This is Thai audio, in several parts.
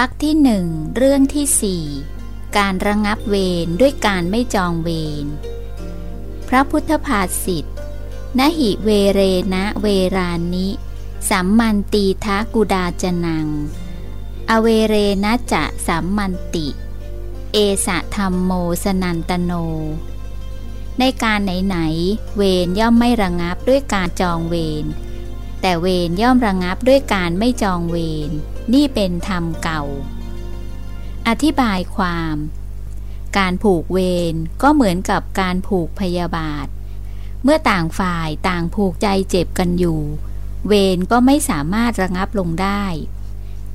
วรรคที่หนึ่งเรื่องที่สี่การระงับเวรด้วยการไม่จองเวร พระพุทธภาษิตนหิเวเรนะเวรานิ สัมมันตีทะกุดาจนัง อเวเรนะจะสัมมันติ เอสะธรรมโมสนันตโน ในการไหนๆเวรย่อมไม่ระงับด้วยการจองเวร แต่เวรย่อมระงับด้วยการไม่จองเวร นี่เป็นธรรมเก่า อธิบายความ การผูกเวรก็เหมือนกับการผูกพยาบาท เมื่อต่างฝ่ายต่างผูกใจเจ็บกันอยู่ เวรก็ไม่สามารถระงับลงได้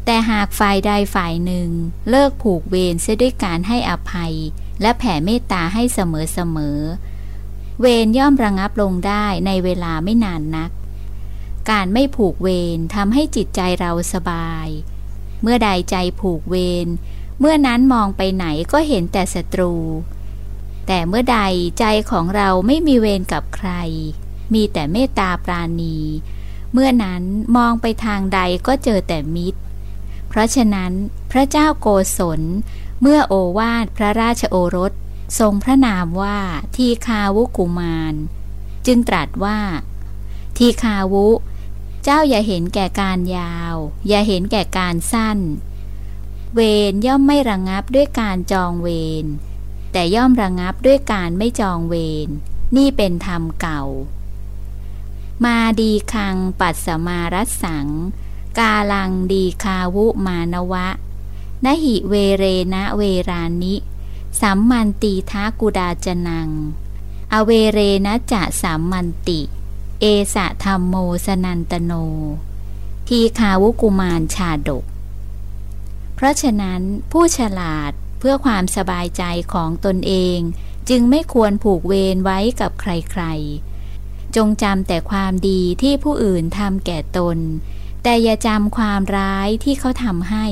แต่หากฝ่ายใดฝ่ายหนึ่งเลิกผูกเวรเสียด้วยการให้อภัย และแผ่เมตตาให้เสมอๆเวรย่อมระงับลงได้ในเวลาไม่นานนัก การไม่ผูกเวรทำให้จิตใจเราสบาย เมื่อใดใจผูกเวรเมื่อนั้นมองไปไหนก็เห็นแต่ศัตรู แต่เมื่อใดใจของเราไม่มีเวรกับใคร มีแต่เมตตาปราณี เมื่อนั้นมองไปทางใดก็เจอแต่มิตร เพราะฉะนั้นพระเจ้าโกศล เมื่อโอวาทพระราชโอรส ทรงพระนามว่าทีคาวุกุมาร จึงตรัสว่า ทีคาวุ เจ้าอย่าเห็นแก่การยาว อย่าเห็นแก่การสั้น เวรย่อมไม่ระงงับด้วยการจองเวร แต่ย่อมระงงับด้วยการไม่จองเวร นี่เป็นธรรมเก่า มาดีคังปัสมารัสสัง กาลังดีคาวุมานวะนหิเวเรนะเวรานิ สัมมันตีทากุดาจนัง อเวเรนะจะสัมมันติ เอสะธรรมโมสนันตโน ทีคาวุกุมารชาดก เพราะฉะนั้นผู้ฉลาดเพื่อความสบายใจของตนเองจึงไม่ควรผูกเวรไว้กับใครๆ จงจำแต่ความดีที่ผู้อื่นทำแก่ตน แต่อย่าจำความร้ายที่เขาทำให้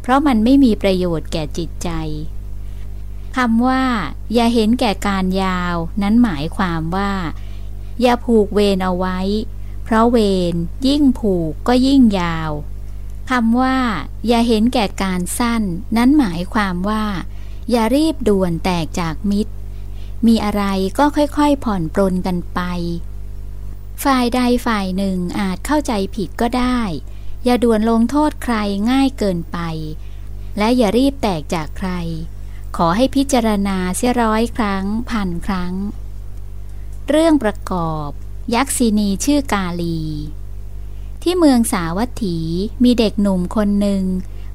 เพราะมันไม่มีประโยชน์แก่จิตใจคำว่า อย่าเห็นแก่การยาว นั้นหมายความว่า อย่าผูกเวรเอาไว้ เพราะเวรยิ่งผูกก็ยิ่งยาวคำว่า อย่าเห็นแก่การสั้น นั้นหมายความว่า อย่ารีบด่วนแตกจากมิตร มีอะไรก็ค่อยๆผ่อนปรนกันไป ฝ่ายใดฝ่ายหนึ่งอาจเข้าใจผิดก็ได้ อย่าด่วนลงโทษใครง่ายเกินไป และอย่ารีบแตกจากใคร ขอให้พิจารณาเสียร้อยครั้งพันครั้ง เรื่องประกอบ ยักษินีชื่อกาลี ที่เมืองสาวัตถีมีเด็กหนุ่มคนหนึ่ง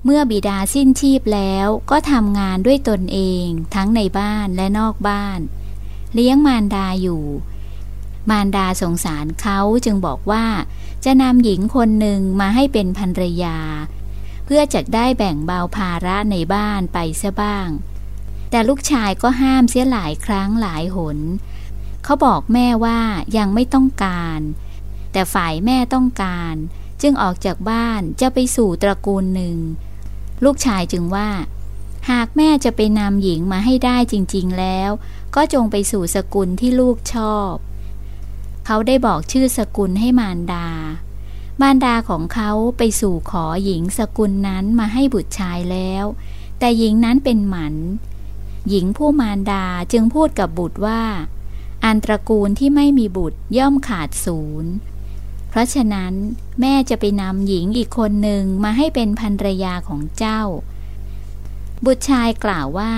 เมื่อบิดาสิ้นชีพแล้วก็ทำงานด้วยตนเองทั้งในบ้านและนอกบ้าน เลี้ยงมารดาอยู่ มารดาสงสารเขาจึงบอกว่า จะนำหญิงคนหนึ่งมาให้เป็นภรรยา เพื่อจะได้แบ่งเบาภาระในบ้านไปซะบ้างแต่ลูกชายก็ห้ามเสียหลายครั้งหลายหน เขาบอกแม่ว่ายังไม่ต้องการ แต่ฝ่ายแม่ต้องการ จึงออกจากบ้านจะไปสู่ตระกูลหนึ่ง ลูกชายจึงว่า หากแม่จะไปนำหญิงมาให้ได้จริง ๆ แล้ว ก็จงไปสู่สกุลที่ลูกชอบ เขาได้บอกชื่อสกุลให้มารดา มารดาของเขาไปสู่ขอหญิงสกุลนั้นมาให้บุตรชายแล้ว แต่หญิงนั้นเป็นหมัน หญิงผู้มารดาจึงพูดกับบุตรว่า อันตระกูลที่ไม่มีบุตรย่อมขาดศูนย์เพราะฉะนั้นแม่จะไปนำหญิงอีกคนหนึ่งมาให้เป็นภรรยาของเจ้า บุตรชายกล่าวว่า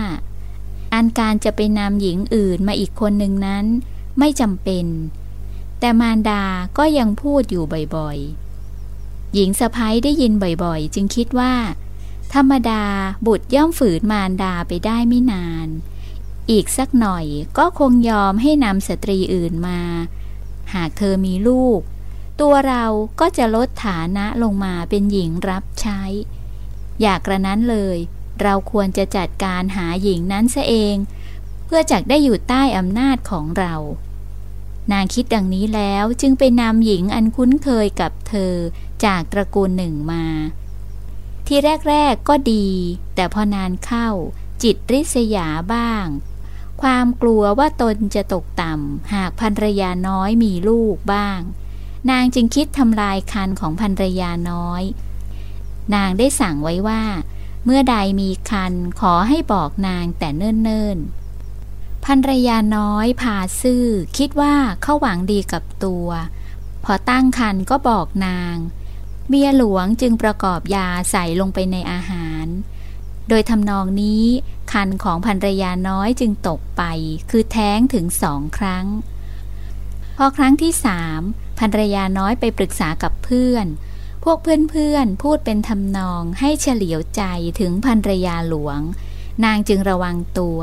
อันการจะไปนำหญิงอื่นมาอีกคนหนึ่งนั้น ไม่จำเป็น แต่มารดาก็ยังพูดอยู่บ่อยๆ หญิงสะพ้ายได้ยินบ่อยๆ จึงคิดว่า ธรรมดาบุตรย่อมฝืนมารดาไปได้ไม่นาน อีกสักหน่อยก็คงยอมให้นำสตรีอื่นมา หากเธอมีลูก ตัวเราก็จะลดฐานะลงมาเป็นหญิงรับใช้ อยากกระนั้นเลย เราควรจะจัดการหาหญิงนั้นซะเอง เพื่อจักได้อยู่ใต้อำนาจของเรา นางคิดดังนี้แล้วจึงไปนำหญิงอันคุ้นเคยกับเธอจากตระกูลหนึ่งมา ที่แรก ๆ ก็ดี แต่พอนานเข้า จิตริษยาบ้าง ความกลัวว่าตนจะตกต่ำ หากภรรยาน้อยมีลูกบ้าง นางจึงคิดทำลายคันของภรรยาน้อย นางได้สั่งไว้ว่า เมื่อใดมีคันขอให้บอกนางแต่เนิ่นๆพันรยาน้อยพาซื่อ คิดว่าเขาหวังดีกับตัว พอตั้งคันก็บอกนาง เมียหลวงจึงประกอบยาใส่ลงไปในอาหาร โดยทำนองนี้คันของพันรยาน้อยจึงตกไป คือแท้งถึงสองครั้ง พอครั้งที่สามพันรยาน้อยไปปรึกษากับเพื่อน พวกเพื่อนๆพูดเป็นทำนองให้เฉลียวใจถึงภรรยาหลวง นางจึงระวังตัว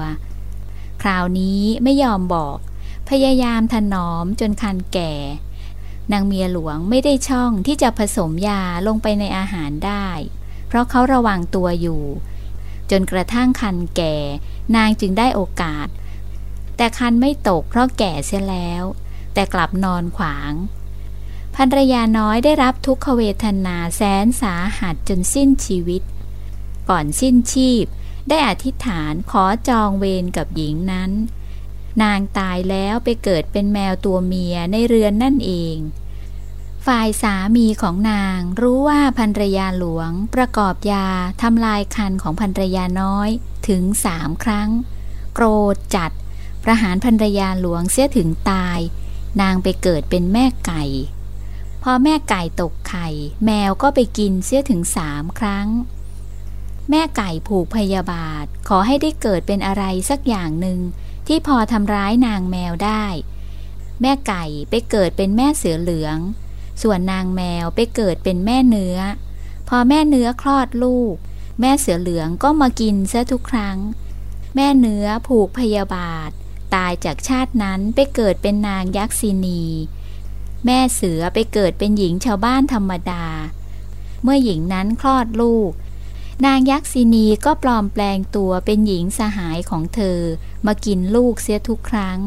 คราวนี้ไม่ยอมบอก พยายามถนอมจนคันแก่ นางเมียหลวงไม่ได้ช่องที่จะผสมยาลงไปในอาหารได้ เพราะเขาระวังตัวอยู่ จนกระทั่งคันแก่ นางจึงได้โอกาส แต่คันไม่ตกเพราะแก่เสียแล้ว แต่กลับนอนขวางภรรยาน้อยได้รับทุกขเวทนาแสนสาหัสจนสิ้นชีวิต ก่อนสิ้นชีพ ได้อธิษฐานขอจองเวรกับหญิงนั้น นางตายแล้วไปเกิดเป็นแมวตัวเมียในเรือนนั่นเอง ฝ่ายสามีของนางรู้ว่าภรรยาหลวง ประกอบยาทำลายคันของภรรยาน้อยถึงสามครั้ง โกรธจัด ประหารภรรยาหลวงเสียถึงตาย นางไปเกิดเป็นแม่ไก่ พอแม่ไก่ตกไข่ แมวก็ไปกินเสียถึงสามครั้ง แม่ไก่ผูกพยาบาท ขอให้ได้เกิดเป็นอะไรสักอย่างหนึ่งที่พอทำร้ายนางแมวได้ แม่ไก่ไปเกิดเป็นแม่เสือเหลือง ส่วนนางแมวไปเกิดเป็นแม่เนื้อ พอแม่เนื้อคลอดลูก แม่เสือเหลืองก็มากินซะทุกครั้ง แม่เนื้อผูกพยาบาท ตายจากชาตินั้นไปเกิดเป็นนางยักษินี แม่เสือไปเกิดเป็นหญิงชาวบ้านธรรมดา เมื่อหญิงนั้นคลอดลูก นางยักษินีก็ปลอมแปลงตัวเป็นหญิงสหายของเธอ มากินลูกเสียทุกครั้ง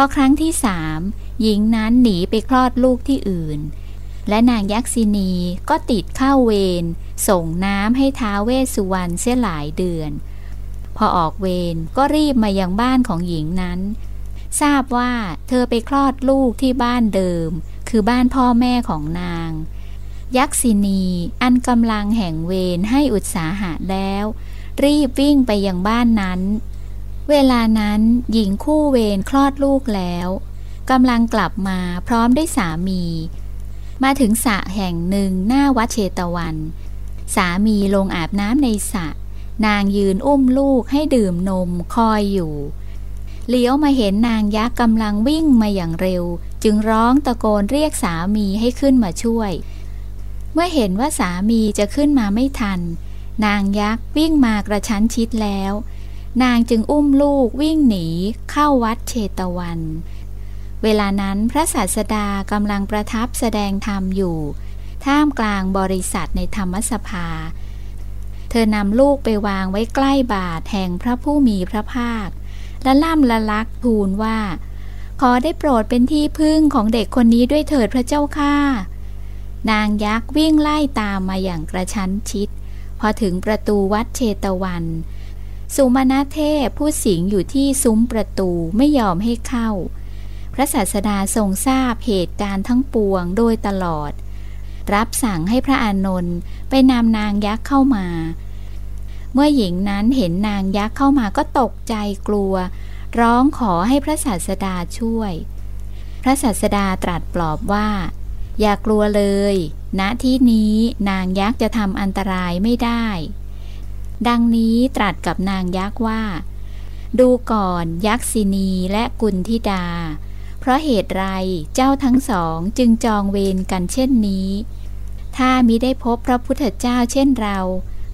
อครั้งที่สามหญิงนั้นหนีไปคลอดลูกที่อื่น และนางยักษินีก็ติดข้าวเวรส่งน้ำให้ท้าเวสสุวรรณเสียหลายเดือน พอออกเวรก็รีบมายังบ้านของหญิงนั้น ทราบว่าเธอไปคลอดลูกที่บ้านเดิม คือบ้านพ่อแม่ของนาง ยักษินีอันกำลังแห่งเวรให้อุตสาหะแล้ว รีบวิ่งไปยังบ้านนั้น เวลานั้นหญิงคู่เวรคลอดลูกแล้วกำลังกลับมาพร้อมได้สามี มาถึงสระแห่งหนึ่งหน้าวัดเชตวัน สามีลงอาบน้ำในสระนางยืนอุ้มลูกให้ดื่มนมคอยอยู่เลี้ยวมาเห็นนางยักษ์กำลังวิ่งมาอย่างเร็ว จึงร้องตะโกนเรียกสามีให้ขึ้นมาช่วย เมื่อเห็นว่าสามีจะขึ้นมาไม่ทัน นางยักษ์วิ่งมากระชั้นชิดแล้ว นางจึงอุ้มลูกวิ่งหนีเข้าวัดเชตวัน เวลานั้นพระศาสดากำลังประทับแสดงธรรมอยู่ ท่ามกลางบริษัทในธรรมสภา เธอนำลูกไปวางไว้ใกล้บาทแห่งพระผู้มีพระภาค และล่ำละลักทูลว่า ขอได้โปรดเป็นที่พึ่งของเด็กคนนี้ด้วยเถิดพระเจ้าค่านางยักษ์วิ่งไล่ตามมาอย่างกระชั้นชิด พอถึงประตูวัดเชตวัน สุมาณเทพผู้สิงอยู่ที่ซุ้มประตูไม่ยอมให้เข้า พระศาสดาทรงทราบเหตุการณ์ทั้งปวงโดยตลอด รับสั่งให้พระอานนท์ไปนำนางยักษ์เข้ามา เมื่อหญิงนั้นเห็นนางยักษ์เข้ามาก็ตกใจกลัว ร้องขอให้พระศาสดาช่วย พระศาสดาตรัสปลอบว่า อย่ากลัวเลยณที่นี้นางยักษ์จะทำอันตรายไม่ได้ ดังนี้ตรัสกับนางยักษ์ว่า ดูก่อนยักษินีและกุลธิดา เพราะเหตุไรเจ้าทั้งสองจึงจองเวรกันเช่นนี้ ถ้ามิได้พบพระพุทธเจ้าเช่นเรา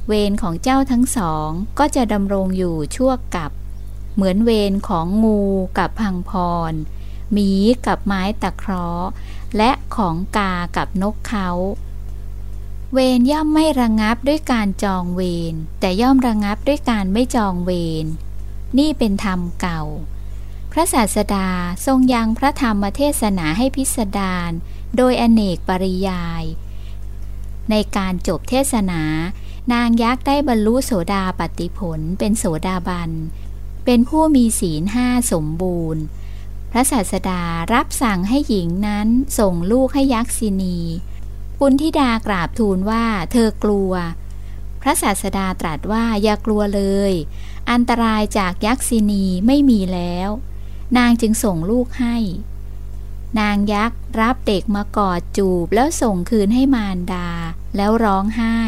เวรของเจ้าทั้งสองก็จะดำรงอยู่ชั่วกับ เหมือนเวรของงูกับพังพร หมีกับไม้ตะเคราะห์และของกากับนกเขา เวรย่อมไม่ระงับด้วยการจองเวรแต่ย่อมระงับด้วยการไม่จองเวรนี่เป็นธรรมเก่า พระศาสดาทรงยังพระธรรมเทศนาให้พิสดารโดยอเนกปริยาย ในการจบเทศนา นางยักษ์ได้บรรลุโสดาปติผลเป็นโสดาบัน เป็นผู้มีศีลห้าสมบูรณ์ พระศาสดารับสั่งให้หญิงนั้นส่งลูกให้ยักษินี ปุณธิดากราบทูลว่าเธอกลัวพพระศาสดาตรัสว่าอย่ากลัวเลย อันตรายจากยักษินีไม่มีแล้ว นางจึงส่งลูกให้ นางยักษ์รับเด็กมากอดจูบแล้วส่งคืนให้มารดาแล้วร้องไห้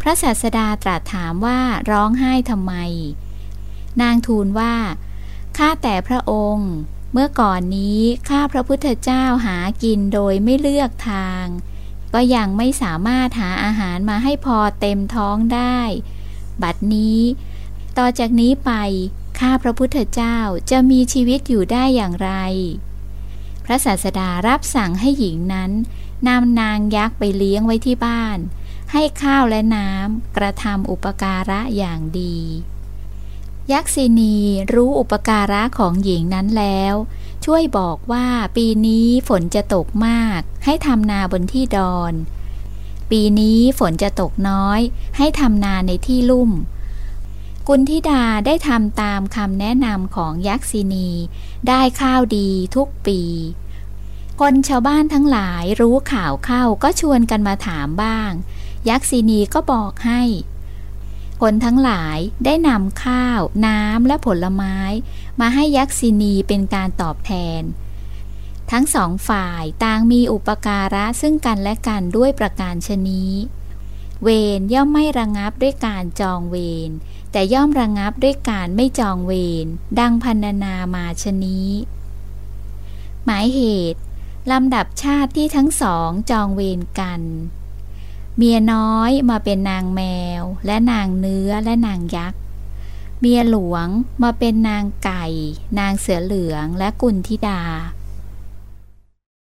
พระศาสดาตรัสถามว่าร้องไห้ทำไม นางทูลว่าข้าแต่พระองค์เมื่อก่อนนี้ข้าพระพุทธเจ้าหากินโดยไม่เลือกทาง ก็ยังไม่สามารถหาอาหารมาให้พอเต็มท้องได้ บัดนี้ ต่อจากนี้ไป ข้าพระพุทธเจ้าจะมีชีวิตอยู่ได้อย่างไร พระศาสดารับสั่งให้หญิงนั้นนำนางยักษ์ไปเลี้ยงไว้ที่บ้าน ให้ข้าวและน้ำกระทำอุปการะอย่างดี ยักษินีรู้อุปการะของหญิงนั้นแล้ว ช่วยบอกว่าปีนี้ฝนจะตกมาก ให้ทำนาบนที่ดอน ปีนี้ฝนจะตกน้อย ให้ทำนาในที่ลุ่ม กุณธิดาได้ทำตามคำแนะนำของยักษินี ได้ข้าวดีทุกปี คนชาวบ้านทั้งหลายรู้ข่าวเข้าก็ชวนกันมาถามบ้าง ยักษินีก็บอกให้ คนทั้งหลายได้นำข้าว น้ำและผลไม้ มาให้ยักษินีเป็นการตอบแทน ทั้งสองฝ่ายต่างมีอุปการะซึ่งกันและกันด้วยประการชนี้ เวรย่อมไม่ระงับด้วยการจองเวรแต่ย่อมระงับด้วยการไม่จองเวรดังพันนามาชนี้ หมายเหตุลำดับชาติที่ทั้งสองจองเวรกัน เมียน้อยมาเป็นนางแมว และนางเนื้อและนางยักษ์ เมียหลวงมาเป็นนางไก่ นางเสือเหลืองและกุลธิดา